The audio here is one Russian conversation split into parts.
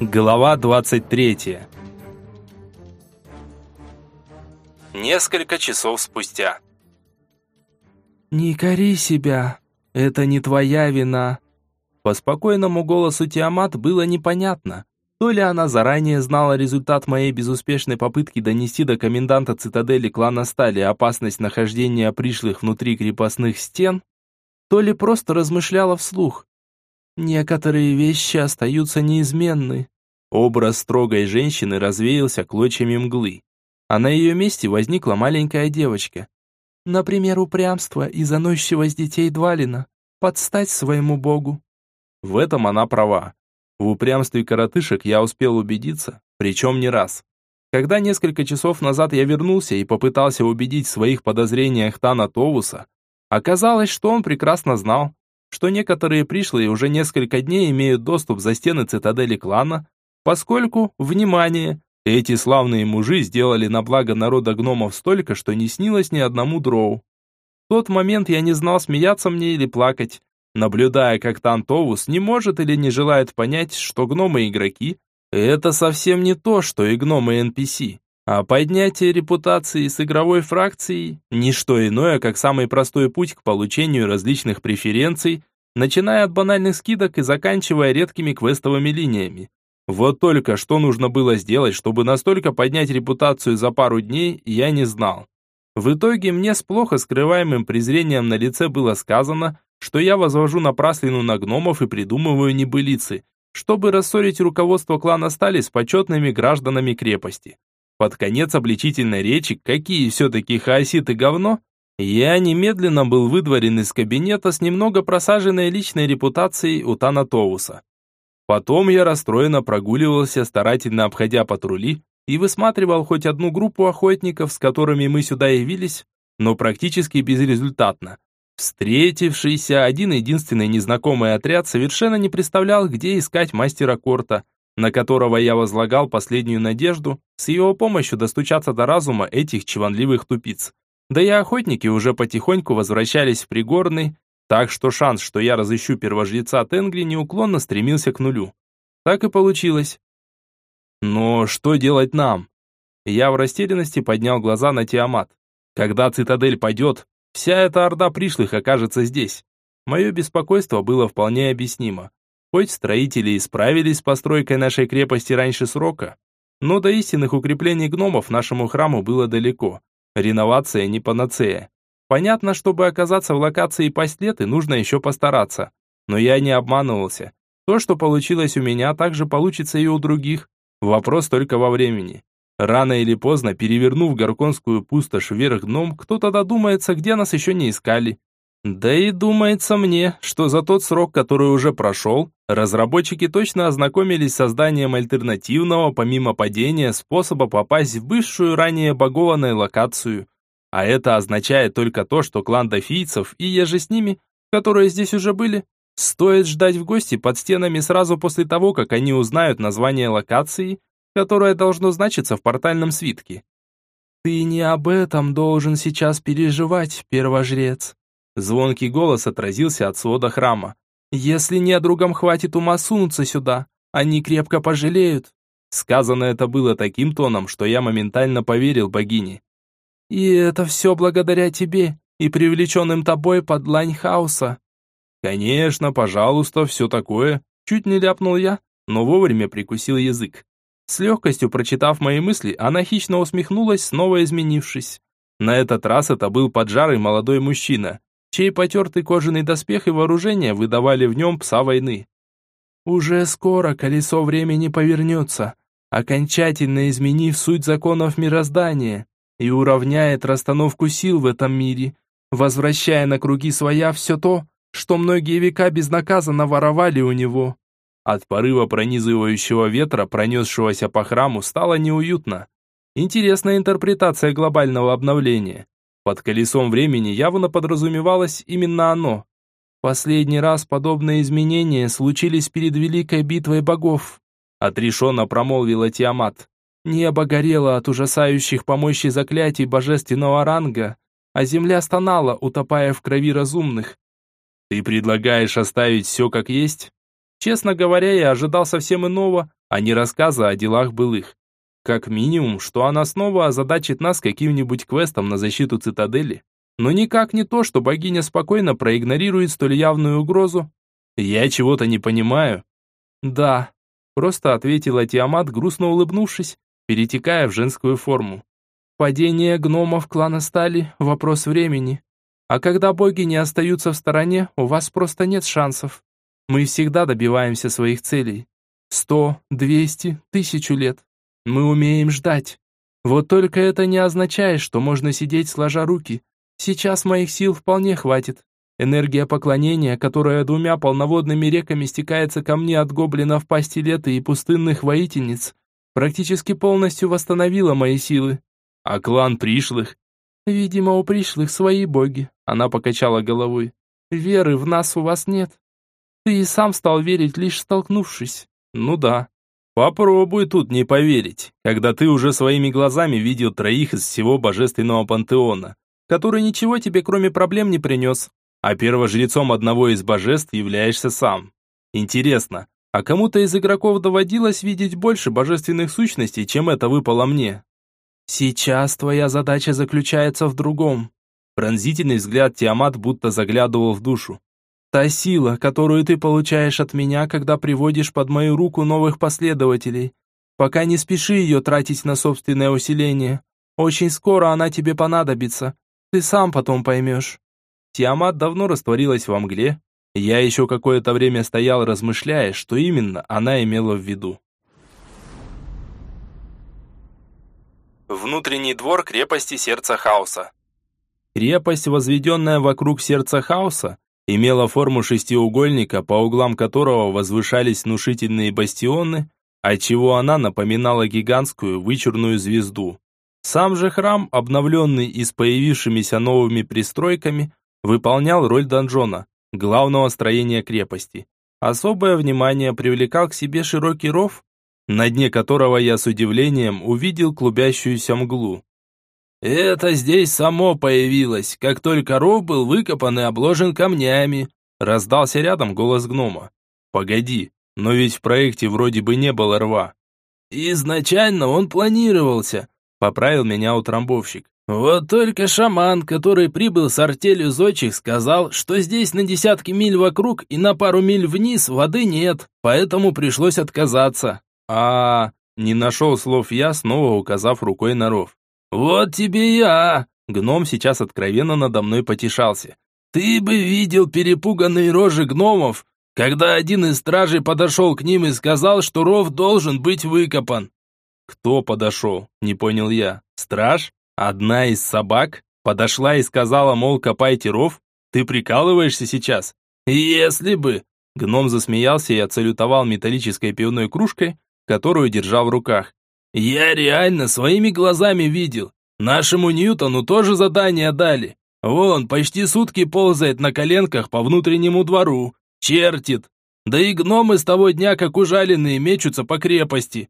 Глава 23. Несколько часов спустя. «Не кори себя, это не твоя вина». По спокойному голосу Тиамат было непонятно, то ли она заранее знала результат моей безуспешной попытки донести до коменданта цитадели клана Стали опасность нахождения пришлых внутри крепостных стен, то ли просто размышляла вслух. Некоторые вещи остаются неизменны. Образ строгой женщины развеялся клочьями мглы, а на ее месте возникла маленькая девочка. Например, упрямство и заносчивость детей Двалина. Подстать своему богу. В этом она права. В упрямстве коротышек я успел убедиться, причем не раз. Когда несколько часов назад я вернулся и попытался убедить в своих подозрениях Тана Товуса, оказалось, что он прекрасно знал, что некоторые пришлые уже несколько дней имеют доступ за стены цитадели клана, поскольку, внимание, эти славные мужи сделали на благо народа гномов столько, что не снилось ни одному дроу. В тот момент я не знал, смеяться мне или плакать, наблюдая, как Тантовус не может или не желает понять, что гномы-игроки – это совсем не то, что и гномы-NPC. А поднятие репутации с игровой фракцией – ничто иное, как самый простой путь к получению различных преференций, начиная от банальных скидок и заканчивая редкими квестовыми линиями. Вот только что нужно было сделать, чтобы настолько поднять репутацию за пару дней, я не знал. В итоге мне с плохо скрываемым презрением на лице было сказано, что я возвожу напраслину на гномов и придумываю небылицы, чтобы рассорить руководство клана Стали с почетными гражданами крепости. Под конец обличительной речи, какие все-таки хаоситы говно, я немедленно был выдворен из кабинета с немного просаженной личной репутацией у Танатоуса. Потом я расстроенно прогуливался, старательно обходя патрули, и высматривал хоть одну группу охотников, с которыми мы сюда явились, но практически безрезультатно. Встретившийся один единственный незнакомый отряд совершенно не представлял, где искать мастера Корта – на которого я возлагал последнюю надежду, с его помощью достучаться до разума этих чванливых тупиц. Да и охотники уже потихоньку возвращались в Пригорный, так что шанс, что я разыщу первожреца Тенгри, неуклонно стремился к нулю. Так и получилось. Но что делать нам? Я в растерянности поднял глаза на Тиамат. Когда цитадель пойдет, вся эта орда пришлых окажется здесь. Мое беспокойство было вполне объяснимо. Хоть строители и справились с постройкой нашей крепости раньше срока, но до истинных укреплений гномов нашему храму было далеко. Реновация не панацея. Понятно, чтобы оказаться в локации Пастлеты, нужно еще постараться. Но я не обманывался. То, что получилось у меня, также получится и у других. Вопрос только во времени. Рано или поздно, перевернув Горконскую пустошь вверх дном, кто-то додумается, где нас еще не искали. Да и думается мне, что за тот срок, который уже прошел, разработчики точно ознакомились с созданием альтернативного, помимо падения, способа попасть в бывшую ранее багованную локацию. А это означает только то, что клан дофийцев и еже с ними, которые здесь уже были, стоит ждать в гости под стенами сразу после того, как они узнают название локации, которое должно значиться в портальном свитке. «Ты не об этом должен сейчас переживать, первожрец», Звонкий голос отразился от свода храма. «Если недругам хватит ума сунуться сюда, они крепко пожалеют». Сказано это было таким тоном, что я моментально поверил богине. «И это все благодаря тебе и привлеченным тобой под лань хаоса». «Конечно, пожалуйста, все такое», чуть не ляпнул я, но вовремя прикусил язык. С легкостью прочитав мои мысли, она хищно усмехнулась, снова изменившись. На этот раз это был поджарый молодой мужчина, чей потертый кожаный доспех и вооружение выдавали в нем пса войны. «Уже скоро колесо времени повернется, окончательно изменив суть законов мироздания и уравняет расстановку сил в этом мире, возвращая на круги своя все то, что многие века безнаказанно воровали у него». От порыва пронизывающего ветра, пронесшегося по храму, стало неуютно. Интересная интерпретация глобального обновления. Под колесом времени явно подразумевалось именно оно. Последний раз подобные изменения случились перед Великой битвой богов. Отрешенно промолвила Тиамат. Небо горело от ужасающих по мощи заклятий божественного ранга, а земля стонала, утопая в крови разумных. Ты предлагаешь оставить все как есть? Честно говоря, я ожидал совсем иного, а не рассказа о делах былых. Как минимум, что она снова озадачит нас каким-нибудь квестом на защиту цитадели, но никак не то, что богиня спокойно проигнорирует столь явную угрозу. Я чего-то не понимаю. Да, просто ответила Тиамат, грустно улыбнувшись, перетекая в женскую форму. Падение гномов клана Стали – вопрос времени. А когда боги не остаются в стороне, у вас просто нет шансов. Мы всегда добиваемся своих целей. Сто, двести, тысячу лет. Мы умеем ждать. Вот только это не означает, что можно сидеть сложа руки. Сейчас моих сил вполне хватит. Энергия поклонения, которая двумя полноводными реками стекается ко мне от гоблинов пасти лета и пустынных воительниц, практически полностью восстановила мои силы. А клан пришлых? Видимо, у пришлых свои боги. Она покачала головой. Веры в нас у вас нет. Ты и сам стал верить, лишь столкнувшись. Ну да. Попробуй тут не поверить, когда ты уже своими глазами видел троих из всего божественного пантеона, который ничего тебе кроме проблем не принес, а первожрецом одного из божеств являешься сам. Интересно, а кому-то из игроков доводилось видеть больше божественных сущностей, чем это выпало мне? Сейчас твоя задача заключается в другом. Пронзительный взгляд Тиамат будто заглядывал в душу. Та сила, которую ты получаешь от меня, когда приводишь под мою руку новых последователей. Пока не спеши ее тратить на собственное усиление. Очень скоро она тебе понадобится. Ты сам потом поймешь. Тиамат давно растворилась во мгле. Я еще какое-то время стоял, размышляя, что именно она имела в виду. Внутренний двор крепости Сердца Хаоса. Крепость, возведенная вокруг Сердца Хаоса, имела форму шестиугольника, по углам которого возвышались внушительные бастионы, отчего она напоминала гигантскую вычурную звезду. Сам же храм, обновленный и с появившимися новыми пристройками, выполнял роль донжона, главного строения крепости. Особое внимание привлекал к себе широкий ров, на дне которого я с удивлением увидел клубящуюся мглу. «Это здесь само появилось, как только ров был выкопан и обложен камнями», раздался рядом голос гнома. «Погоди, но ведь в проекте вроде бы не было рва». «Изначально он планировался», поправил меня утрамбовщик. «Вот только шаман, который прибыл с артелью зодчих, сказал, что здесь на десятки миль вокруг и на пару миль вниз воды нет, поэтому пришлось отказаться». «А...» Не нашел слов я, снова указав рукой на ров. «Вот тебе я!» Гном сейчас откровенно надо мной потешался. «Ты бы видел перепуганные рожи гномов, когда один из стражей подошел к ним и сказал, что ров должен быть выкопан». «Кто подошел?» – не понял я. «Страж? Одна из собак? Подошла и сказала, мол, копайте ров? Ты прикалываешься сейчас?» «Если бы!» Гном засмеялся и отсалютовал металлической пивной кружкой, которую держал в руках. Я реально своими глазами видел. Нашему Ньютону тоже задание дали. Вон, почти сутки ползает на коленках по внутреннему двору. Чертит. Да и гномы с того дня, как ужаленные, мечутся по крепости.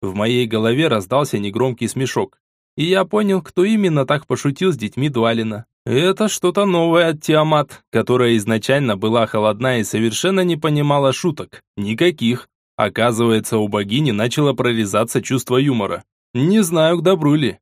В моей голове раздался негромкий смешок. И я понял, кто именно так пошутил с детьми Дуалина. Это что-то новое от Тиамат, которая изначально была холодна и совершенно не понимала шуток. Никаких. Оказывается, у богини начало прорезаться чувство юмора. Не знаю, к добру ли.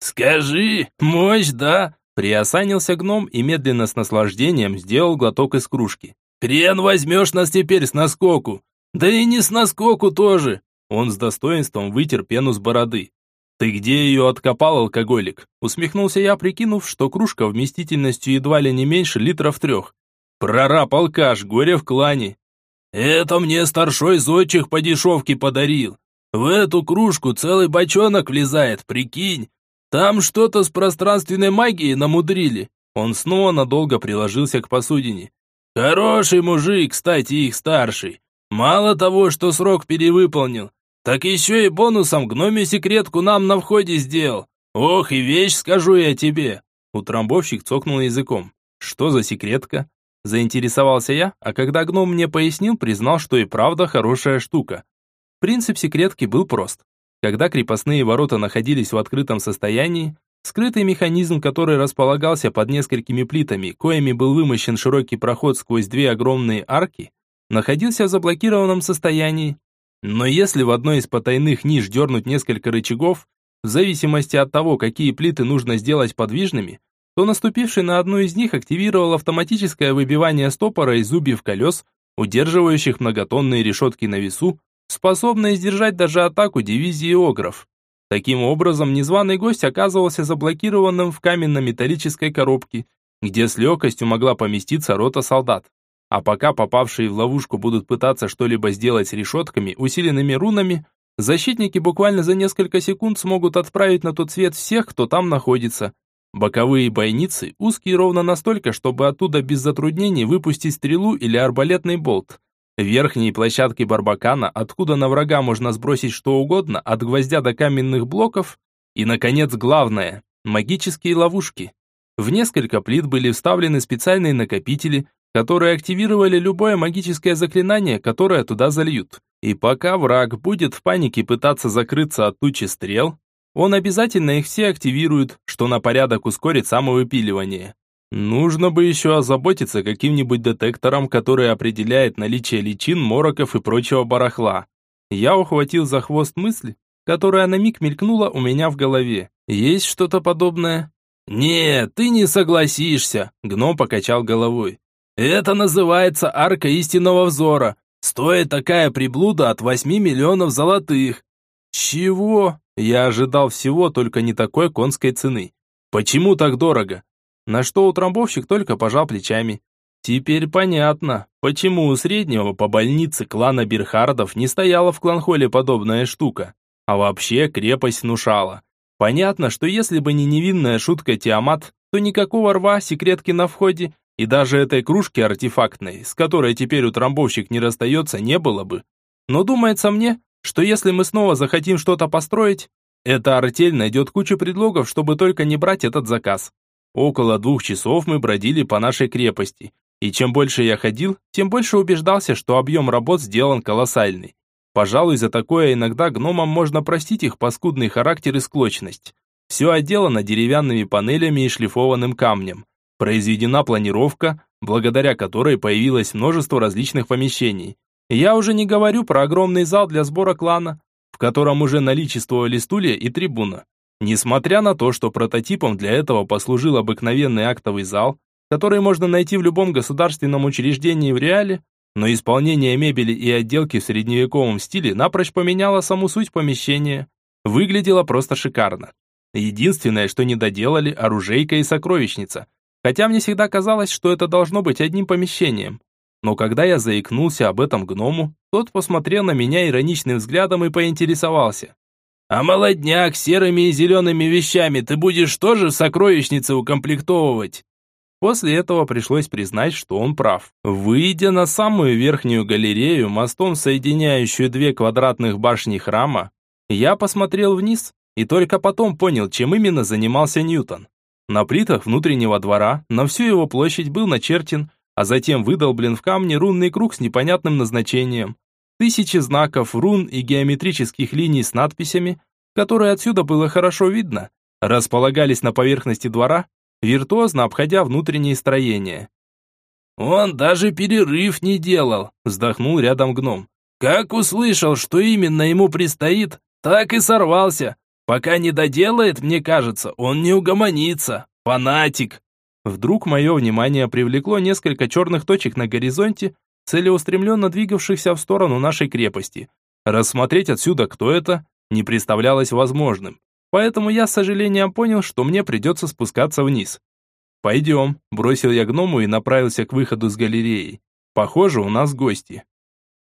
«Скажи, мощь, да?» Приосанился гном и медленно с наслаждением сделал глоток из кружки. «Хрен возьмешь нас теперь с наскоку! Да и не с наскоку тоже!» Он с достоинством вытер пену с бороды. «Ты где ее откопал, алкоголик?» Усмехнулся я, прикинув, что кружка вместительностью едва ли не меньше литров трех. «Прораб алкаш, горе в клане. Это мне старшой зодчих по дешевке подарил. В эту кружку целый бочонок влезает, прикинь. Там что-то с пространственной магией намудрили. Он снова надолго приложился к посудине. Хороший мужик, кстати, их старший. Мало того, что срок перевыполнил, так еще и бонусом гноме секретку нам на входе сделал. Ох, и вещь скажу я тебе. Утрамбовщик цокнул языком. Что за секретка? Заинтересовался я, а когда гном мне пояснил, признал, что и правда хорошая штука. Принцип секретки был прост. Когда крепостные ворота находились в открытом состоянии, скрытый механизм, который располагался под несколькими плитами, коими был вымощен широкий проход сквозь две огромные арки, находился в заблокированном состоянии. Но если в одной из потайных ниш дернуть несколько рычагов, в зависимости от того, какие плиты нужно сделать подвижными, то наступивший на одну из них активировал автоматическое выбивание стопора из зубьев колес, удерживающих многотонные решетки на весу, способные сдержать даже атаку дивизии огров. Таким образом, незваный гость оказывался заблокированным в каменно-металлической коробке, где с легкостью могла поместиться рота солдат. А пока попавшие в ловушку будут пытаться что-либо сделать с решетками, усиленными рунами, защитники буквально за несколько секунд смогут отправить на тот свет всех, кто там находится. Боковые бойницы узкие ровно настолько, чтобы оттуда без затруднений выпустить стрелу или арбалетный болт. Верхние площадки Барбакана, откуда на врага можно сбросить что угодно, от гвоздя до каменных блоков. И, наконец, главное – магические ловушки. В несколько плит были вставлены специальные накопители, которые активировали любое магическое заклинание, которое туда зальют. И пока враг будет в панике пытаться закрыться от тучи стрел, он обязательно их все активирует, что на порядок ускорит самовыпиливание. Нужно бы еще озаботиться каким-нибудь детектором, который определяет наличие личин, мороков и прочего барахла. Я ухватил за хвост мысли, которая на миг мелькнула у меня в голове. Есть что-то подобное? «Нет, ты не согласишься», — гном покачал головой. Это называется арка истинного взора. Стоит такая приблуда от 8 миллионов золотых. Чего? Я ожидал всего, только не такой конской цены. Почему так дорого? На что утрамбовщик только пожал плечами. Теперь понятно, почему у среднего по больнице клана Берхардов не стояла в кланхоле подобная штука. А вообще крепость внушала. Понятно, что если бы не невинная шутка Тиамат, то никакого рва секретки на входе и даже этой кружки артефактной, с которой теперь утрамбовщик не расстается, не было бы. Но думается мне, что если мы снова захотим что-то построить, эта артель найдет кучу предлогов, чтобы только не брать этот заказ. Около двух часов мы бродили по нашей крепости, и чем больше я ходил, тем больше убеждался, что объем работ сделан колоссальный. Пожалуй, за такое иногда гномам можно простить их паскудный характер и склочность. Все отделано деревянными панелями и шлифованным камнем. Произведена планировка, благодаря которой появилось множество различных помещений. Я уже не говорю про огромный зал для сбора клана, в котором уже наличествовали стулья и трибуна. Несмотря на то, что прототипом для этого послужил обыкновенный актовый зал, который можно найти в любом государственном учреждении в реале, но исполнение мебели и отделки в средневековом стиле напрочь поменяло саму суть помещения. Выглядело просто шикарно. Единственное, что не доделали, оружейка и сокровищница – Хотя мне всегда казалось, что это должно быть одним помещением. Но когда я заикнулся об этом гному, тот посмотрел на меня ироничным взглядом и поинтересовался. «А молодняк серыми и зелеными вещами ты будешь тоже в сокровищнице укомплектовывать?» После этого пришлось признать, что он прав. Выйдя на самую верхнюю галерею, мостом соединяющую две квадратных башни храма, я посмотрел вниз и только потом понял, чем именно занимался Ньютон. На плитах внутреннего двора на всю его площадь был начертен, а затем выдолблен в камне рунный круг с непонятным назначением. Тысячи знаков, рун и геометрических линий с надписями, которые отсюда было хорошо видно, располагались на поверхности двора, виртуозно обходя внутренние строения. «Он даже перерыв не делал», – вздохнул рядом гном. «Как услышал, что именно ему предстоит, так и сорвался. Пока не доделает, мне кажется, он не угомонится. Фанатик. Вдруг мое внимание привлекло несколько черных точек на горизонте, целеустремленно двигавшихся в сторону нашей крепости. Рассмотреть отсюда, кто это, не представлялось возможным. Поэтому я с сожалением понял, что мне придется спускаться вниз. «Пойдем», – бросил я гному и направился к выходу с галереи. «Похоже, у нас гости».